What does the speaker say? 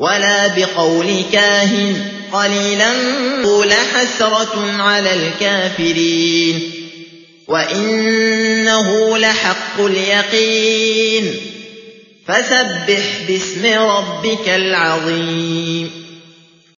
ولا بقول كاهن قليلا لحسرة على الكافرين. وإنه لحق اليقين. فسبح باسم ربك العظيم.